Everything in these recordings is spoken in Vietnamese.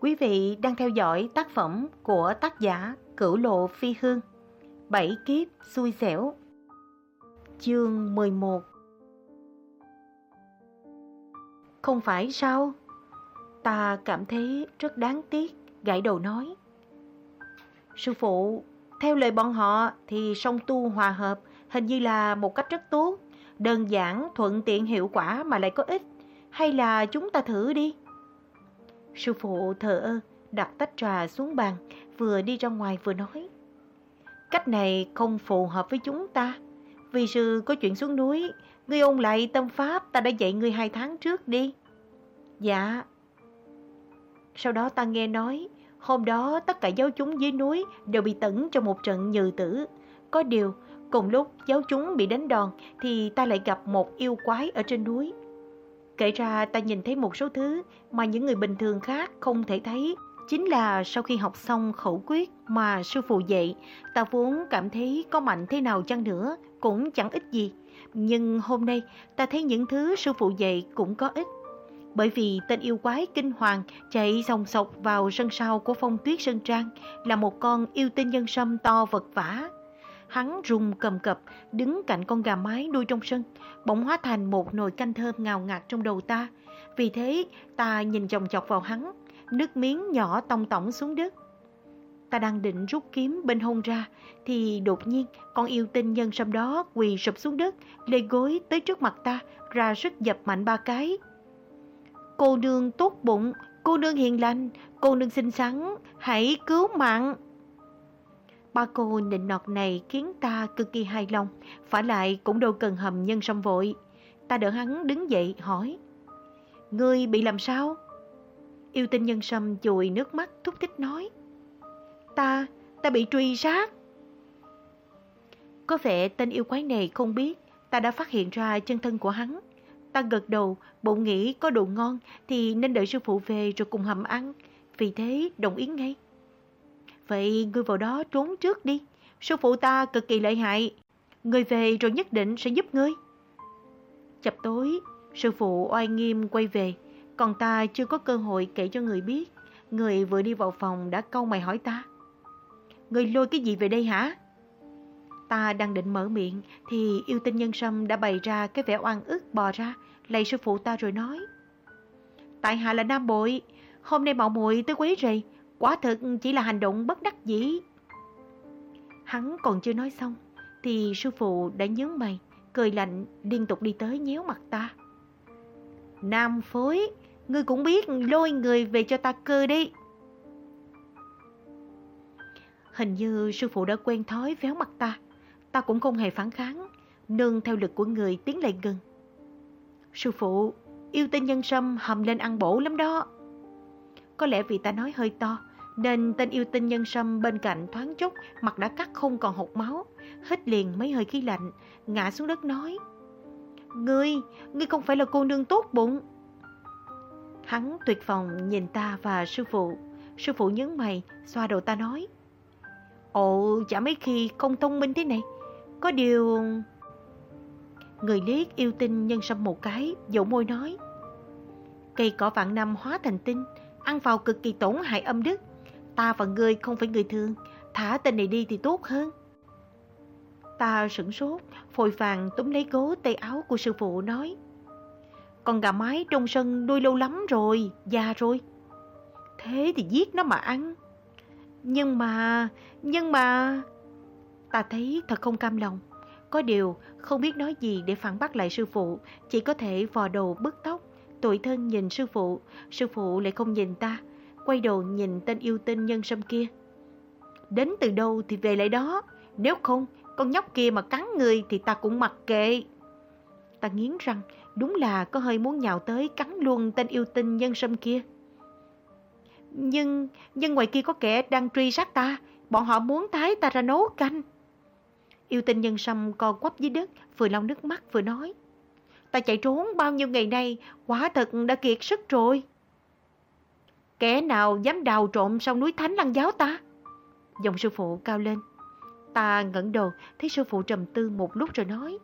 Quý vị đang theo dõi tác phẩm của tác giả Cửu Lộ Phi Hương Bảy kiếp xui xẻo Chương 11 Không phải sao? Ta cảm thấy rất đáng tiếc, gãi đầu nói. Sư phụ, theo lời bọn họ thì song tu hòa hợp hình như là một cách rất tốt, đơn giản, thuận tiện hiệu quả mà lại có ích. Hay là chúng ta thử đi? Sư phụ thờ ơ, đặt tách trà xuống bàn, vừa đi ra ngoài vừa nói. Cách này không phù hợp với chúng ta. Vì sư có chuyện xuống núi, ngươi ôn lại tâm pháp ta đã dạy ngươi hai tháng trước đi. Dạ. Sau đó ta nghe nói, hôm đó tất cả giáo chúng dưới núi đều bị tẩn trong một trận nhừ tử. Có điều, cùng lúc giáo chúng bị đánh đòn thì ta lại gặp một yêu quái ở trên núi. Kể ra ta nhìn thấy một số thứ mà những người bình thường khác không thể thấy. Chính là sau khi học xong khẩu quyết mà sư phụ dạy, ta vốn cảm thấy có mạnh thế nào chăng nữa cũng chẳng ích gì. Nhưng hôm nay ta thấy những thứ sư phụ dạy cũng có ích. Bởi vì tên yêu quái kinh hoàng chạy sòng sọc vào sân sau của phong tuyết sơn trang là một con yêu tinh nhân sâm to vật vả. Hắn rung cầm cập, đứng cạnh con gà mái nuôi trong sân, bỗng hóa thành một nồi canh thơm ngào ngạt trong đầu ta. Vì thế, ta nhìn chòng chọc vào hắn, nước miếng nhỏ tông tổng xuống đất. Ta đang định rút kiếm bên hông ra, thì đột nhiên con yêu tinh nhân sâm đó quỳ sụp xuống đất, lê gối tới trước mặt ta, ra sức dập mạnh ba cái. Cô nương tốt bụng, cô nương hiền lành, cô nương xinh xắn, hãy cứu mạng. Ba cô nịnh nọt này khiến ta cực kỳ hài lòng, phải lại cũng đâu cần hầm nhân sâm vội. Ta đỡ hắn đứng dậy hỏi, Ngươi bị làm sao? Yêu tinh nhân sâm chùi nước mắt thúc thích nói, Ta, ta bị truy sát. Có vẻ tên yêu quái này không biết, ta đã phát hiện ra chân thân của hắn. Ta gật đầu, bụng nghĩ có đồ ngon thì nên đợi sư phụ về rồi cùng hầm ăn. Vì thế đồng ý ngay. Vậy ngươi vào đó trốn trước đi. Sư phụ ta cực kỳ lợi hại. Ngươi về rồi nhất định sẽ giúp ngươi. Chập tối, sư phụ oai nghiêm quay về. Còn ta chưa có cơ hội kể cho người biết. Người vừa đi vào phòng đã câu mày hỏi ta. Người lôi cái gì về đây hả? Ta đang định mở miệng thì yêu tinh nhân sâm đã bày ra cái vẻ oan ức bò ra, lạy sư phụ ta rồi nói. Tại hạ là nam bội, hôm nay mạo muội tới quấy rầy, quả thực chỉ là hành động bất đắc dĩ. Hắn còn chưa nói xong, thì sư phụ đã nhướng mày, cười lạnh liên tục đi tới nhéo mặt ta. Nam phối, ngươi cũng biết lôi người về cho ta cơ đi. Hình như sư phụ đã quen thói véo mặt ta, ta cũng không hề phản kháng, nương theo lực của người tiến lại gần. Sư phụ, yêu tinh nhân sâm hầm lên ăn bổ lắm đó. Có lẽ vì ta nói hơi to, nên tên yêu tinh nhân sâm bên cạnh thoáng chốc, mặt đã cắt không còn hột máu, hít liền mấy hơi khí lạnh, ngã xuống đất nói. Ngươi, ngươi không phải là cô nương tốt bụng. Hắn tuyệt vọng nhìn ta và sư phụ, sư phụ nhớ mày, xoa đầu ta nói. Ồ, chả mấy khi không thông minh thế này, có điều... Người liếc yêu tinh nhân sâm một cái, dỗ môi nói. Cây cỏ vạn năm hóa thành tinh, ăn vào cực kỳ tổn hại âm đức. Ta và ngươi không phải người thường, thả tên này đi thì tốt hơn. Ta sửng sốt, phôi phàng, túm lấy gố tay áo của sư phụ nói. Con gà mái trong sân nuôi lâu lắm rồi, già rồi. Thế thì giết nó mà ăn. Nhưng mà, nhưng mà... Ta thấy thật không cam lòng. Có điều không biết nói gì để phản bác lại sư phụ, chỉ có thể vò đầu bứt tóc, tuổi thân nhìn sư phụ, sư phụ lại không nhìn ta, quay đầu nhìn tên yêu tinh nhân sâm kia. Đến từ đâu thì về lại đó, nếu không con nhóc kia mà cắn người thì ta cũng mặc kệ. Ta nghiến răng, đúng là có hơi muốn nhào tới cắn luôn tên yêu tinh nhân sâm kia. Nhưng, nhưng ngoài kia có kẻ đang truy sát ta, bọn họ muốn thái ta ra nấu canh. Yêu tinh nhân sâm co quắp dưới đất, vừa lau nước mắt vừa nói. Ta chạy trốn bao nhiêu ngày nay, quả thật đã kiệt sức rồi. Kẻ nào dám đào trộm sau núi thánh lăng giáo ta? Giọng sư phụ cao lên. Ta ngẩng đầu, thấy sư phụ trầm tư một lúc rồi nói.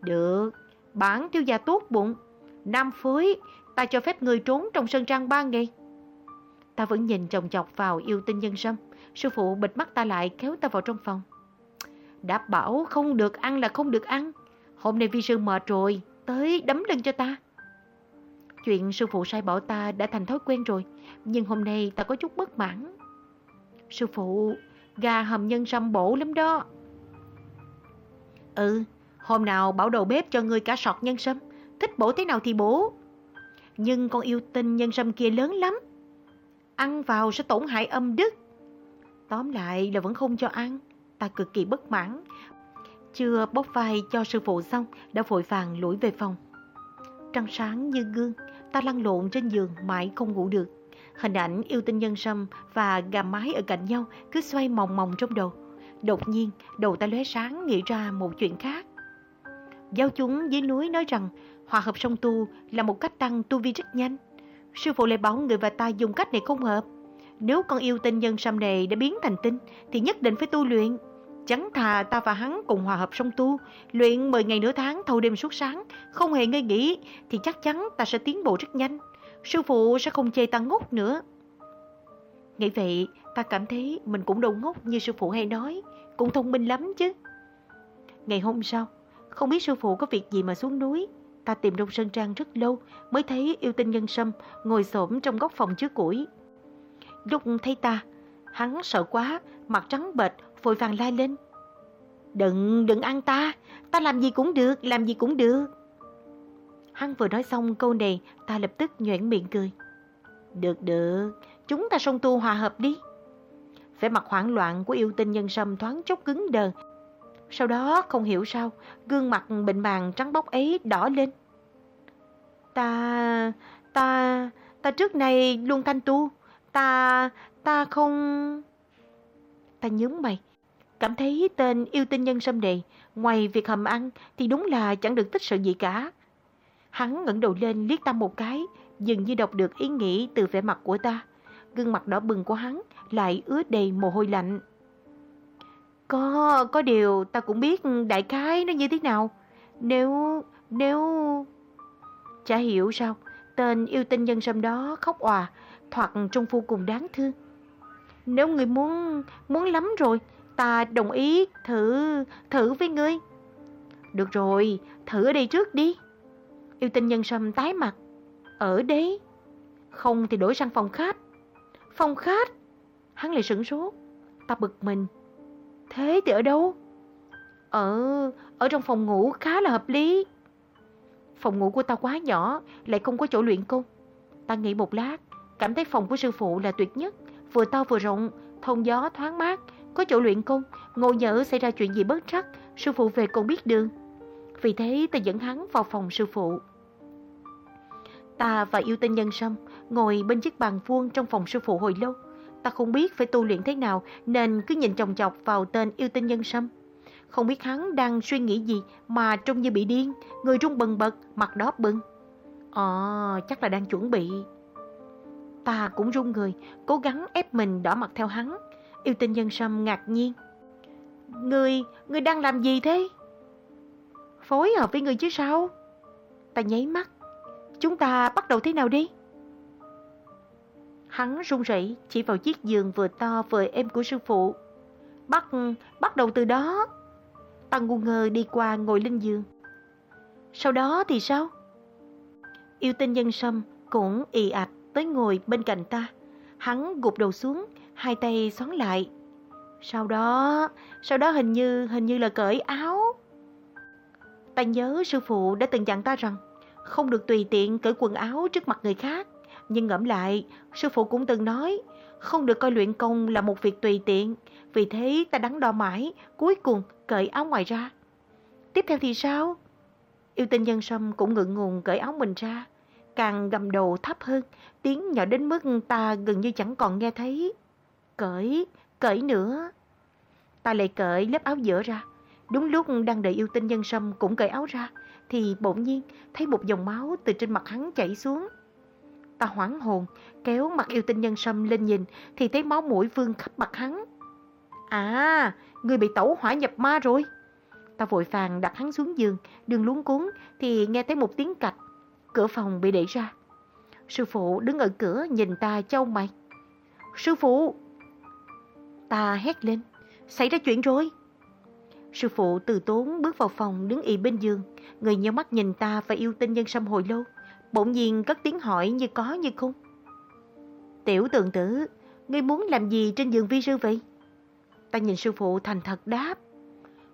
Được, bản thiếu gia tốt bụng. Nam phối, ta cho phép người trốn trong sân trang ba ngày. Ta vẫn nhìn chồng chọc vào yêu tinh nhân sâm. Sư phụ bịt mắt ta lại kéo ta vào trong phòng. Đã bảo không được ăn là không được ăn. Hôm nay vi sư mệt rồi, tới đấm lưng cho ta. Chuyện sư phụ sai bảo ta đã thành thói quen rồi, nhưng hôm nay ta có chút bất mãn. Sư phụ, gà hầm nhân sâm bổ lắm đó. Ừ, hôm nào bảo đầu bếp cho ngươi cả sọt nhân sâm, thích bổ thế nào thì bổ. Nhưng con yêu tinh nhân sâm kia lớn lắm, ăn vào sẽ tổn hại âm đức. Tóm lại là vẫn không cho ăn, ta cực kỳ bất mãn. Chưa bóc vai cho sư phụ xong, đã vội vàng lủi về phòng. Trăng sáng như gương, ta lăn lộn trên giường mãi không ngủ được. Hình ảnh yêu tinh nhân sâm và gà mái ở cạnh nhau cứ xoay mòng mòng trong đầu. Đột nhiên, đầu ta lóe sáng nghĩ ra một chuyện khác. Giáo chúng dưới núi nói rằng hòa hợp song tu là một cách tăng tu vi rất nhanh. Sư phụ lại bảo người và ta dùng cách này không hợp. Nếu con yêu tinh nhân sâm này đã biến thành tinh thì nhất định phải tu luyện. Chẳng thà ta và hắn cùng hòa hợp song tu, luyện 10 ngày nửa tháng thâu đêm suốt sáng, không hề ngơi nghỉ thì chắc chắn ta sẽ tiến bộ rất nhanh. Sư phụ sẽ không chê ta ngốc nữa. Nghĩ vậy, ta cảm thấy mình cũng đâu ngốc như sư phụ hay nói, cũng thông minh lắm chứ. Ngày hôm sau, không biết sư phụ có việc gì mà xuống núi, ta tìm trong sân trang rất lâu mới thấy yêu tinh nhân sâm ngồi xổm trong góc phòng chứa củi. Lúc thấy ta, hắn sợ quá, mặt trắng bệch, vội vàng la lên. Đừng, đừng ăn ta, ta làm gì cũng được, làm gì cũng được. Hắn vừa nói xong câu này, ta lập tức nhoẻn miệng cười. Được, được, chúng ta song tu hòa hợp đi. Vẻ mặt hoảng loạn của yêu tinh nhân sâm thoáng chốc cứng đờ. Sau đó không hiểu sao, gương mặt bệnh màng trắng bóc ấy đỏ lên. Ta, ta, ta trước này luôn thanh tu. Ta, ta không... Ta nhớ mày, cảm thấy tên yêu tinh nhân sâm này, ngoài việc hầm ăn thì đúng là chẳng được tích sự gì cả. Hắn ngẩng đầu lên liếc ta một cái, dường như đọc được ý nghĩ từ vẻ mặt của ta. Gương mặt đỏ bừng của hắn lại ứa đầy mồ hôi lạnh. Có, có điều ta cũng biết đại khái nó như thế nào. Nếu, nếu... Chả hiểu sao, tên yêu tinh nhân sâm đó khóc òa, thoạt trông vô cùng đáng thương. Nếu người muốn, muốn lắm rồi, ta đồng ý thử, thử với ngươi. Được rồi, thử ở đây trước đi. Yêu tinh nhân sâm tái mặt. Ở đấy. Không thì đổi sang phòng khách. Phòng khách? Hắn lại sửng sốt. Ta bực mình. Thế thì ở đâu? Ở, ở trong phòng ngủ khá là hợp lý. Phòng ngủ của ta quá nhỏ, lại không có chỗ luyện công. Ta nghĩ một lát, cảm thấy phòng của sư phụ là tuyệt nhất. Vừa to vừa rộng, thông gió thoáng mát, có chỗ luyện công, ngộ nhỡ xảy ra chuyện gì bất trắc, sư phụ về còn biết đường. Vì thế ta dẫn hắn vào phòng sư phụ. Ta và yêu tinh nhân sâm ngồi bên chiếc bàn vuông trong phòng sư phụ hồi lâu. Ta không biết phải tu luyện thế nào nên cứ nhìn chòng chọc vào tên yêu tinh nhân sâm. Không biết hắn đang suy nghĩ gì mà trông như bị điên, người rung bần bật, mặt đó bừng. Ờ, chắc là đang chuẩn bị. Ta cũng run người, cố gắng ép mình đỏ mặt theo hắn. Yêu tinh nhân sâm ngạc nhiên. Người, người đang làm gì thế? Phối hợp với người chứ sao? Ta nháy mắt. Chúng ta bắt đầu thế nào đi? Hắn run rẩy chỉ vào chiếc giường vừa to vừa êm của sư phụ. Bắt, bắt đầu từ đó. Ta ngu ngơ đi qua ngồi lên giường. Sau đó thì sao? Yêu tinh nhân sâm cũng ì ạch tới ngồi bên cạnh ta. Hắn gục đầu xuống, hai tay xoắn lại. Sau đó, sau đó hình như, hình như là cởi áo. Ta nhớ sư phụ đã từng dặn ta rằng không được tùy tiện cởi quần áo trước mặt người khác. Nhưng ngẫm lại, sư phụ cũng từng nói, không được coi luyện công là một việc tùy tiện. Vì thế ta đắn đo mãi, cuối cùng cởi áo ngoài ra. Tiếp theo thì sao? Yêu tinh nhân sâm cũng ngượng ngùng cởi áo mình ra. Càng gầm đầu thấp hơn, tiếng nhỏ đến mức ta gần như chẳng còn nghe thấy. Cởi, cởi nữa. Ta lại cởi lớp áo giữa ra. Đúng lúc đang đợi yêu tinh nhân sâm cũng cởi áo ra, thì bỗng nhiên thấy một dòng máu từ trên mặt hắn chảy xuống. Ta hoảng hồn, kéo mặt yêu tinh nhân sâm lên nhìn thì thấy máu mũi vương khắp mặt hắn. À, người bị tẩu hỏa nhập ma rồi. Ta vội vàng đặt hắn xuống giường, đường luống cuốn thì nghe thấy một tiếng cạch. Cửa phòng bị đẩy ra. Sư phụ đứng ở cửa nhìn ta châu mày. Sư phụ! Ta hét lên. Xảy ra chuyện rồi. Sư phụ từ tốn bước vào phòng đứng y bên giường. Người nhớ mắt nhìn ta và yêu tinh nhân sâm hồi lâu. Bỗng nhiên cất tiếng hỏi như có như không. Tiểu tượng tử, ngươi muốn làm gì trên giường vi sư vậy? Ta nhìn sư phụ thành thật đáp.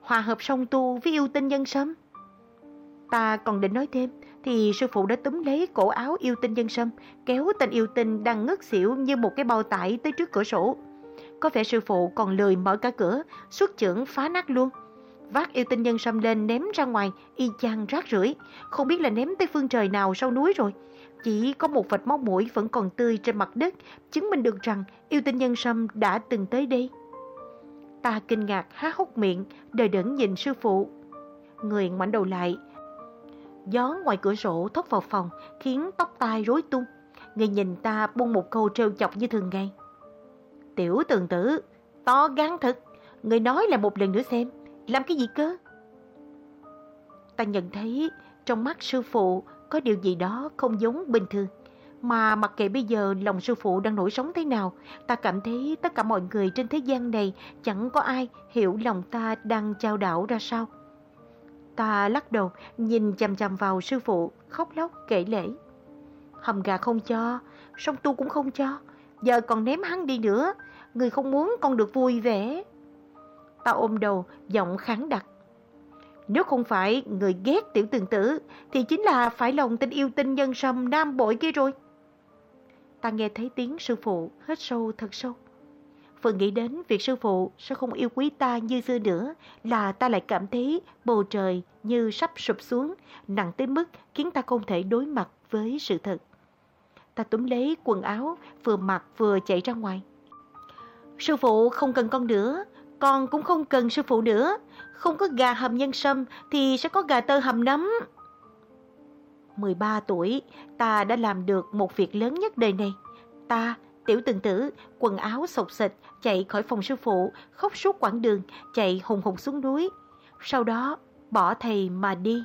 Hòa hợp song tu với yêu tinh nhân sâm. Ta còn định nói thêm, thì sư phụ đã túm lấy cổ áo yêu tinh nhân sâm, kéo tên yêu tinh đang ngất xỉu như một cái bao tải tới trước cửa sổ. Có vẻ sư phụ còn lười mở cả cửa, xuất chưởng phá nát luôn. Vác yêu tinh nhân sâm lên ném ra ngoài, y chang rác rưởi không biết là ném tới phương trời nào sau núi rồi. Chỉ có một vệt máu mũi vẫn còn tươi trên mặt đất, chứng minh được rằng yêu tinh nhân sâm đã từng tới đây. Ta kinh ngạc há hốc miệng, đời đẫn nhìn sư phụ. Người ngoảnh đầu lại, Gió ngoài cửa sổ thốc vào phòng khiến tóc tai rối tung. Người nhìn ta buông một câu trêu chọc như thường ngày. Tiểu tường tử, to gan thật. Người nói là một lần nữa xem, làm cái gì cơ? Ta nhận thấy trong mắt sư phụ có điều gì đó không giống bình thường. Mà mặc kệ bây giờ lòng sư phụ đang nổi sóng thế nào, ta cảm thấy tất cả mọi người trên thế gian này chẳng có ai hiểu lòng ta đang trao đảo ra sao. Ta lắc đầu, nhìn chằm chằm vào sư phụ, khóc lóc kể lễ. Hầm gà không cho, sông tu cũng không cho, giờ còn ném hắn đi nữa, người không muốn con được vui vẻ. Ta ôm đầu, giọng kháng đặc. Nếu không phải người ghét tiểu tường tử, thì chính là phải lòng tình yêu tinh nhân sâm nam bội kia rồi. Ta nghe thấy tiếng sư phụ hết sâu thật sâu. Vừa nghĩ đến việc sư phụ sẽ không yêu quý ta như xưa nữa là ta lại cảm thấy bầu trời như sắp sụp xuống, nặng tới mức khiến ta không thể đối mặt với sự thật. Ta túm lấy quần áo, vừa mặc vừa chạy ra ngoài. Sư phụ không cần con nữa, con cũng không cần sư phụ nữa. Không có gà hầm nhân sâm thì sẽ có gà tơ hầm nấm. 13 tuổi, ta đã làm được một việc lớn nhất đời này. Ta Tiểu từng tử, quần áo sộc xịch, chạy khỏi phòng sư phụ, khóc suốt quãng đường, chạy hùng hùng xuống núi. Sau đó, bỏ thầy mà đi.